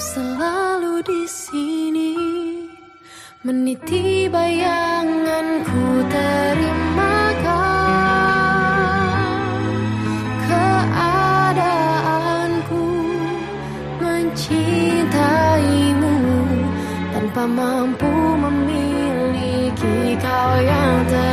selalu di sini. Meniti bayanganku terima keadaanku mencintaimu. Tanpa mampu memiliki kau yang ter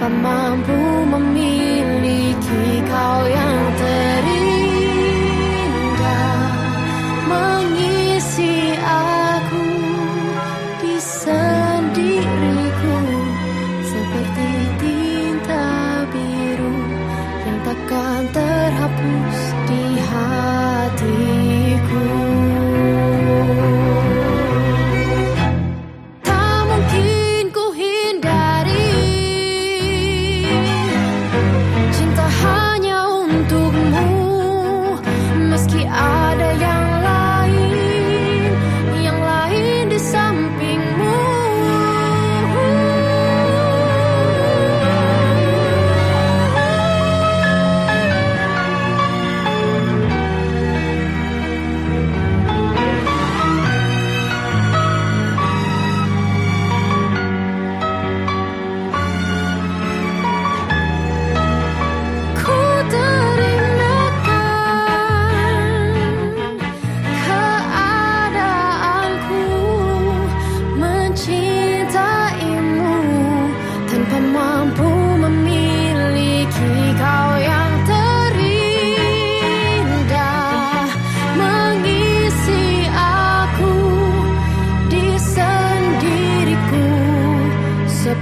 慢慢不 tuk mu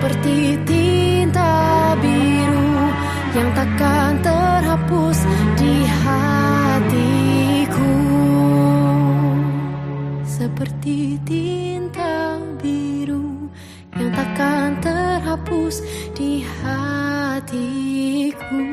seperti tinta biru yang takkan terhapus di hatiku. Seperti tinta biru yang takkan terhapus di hatiku.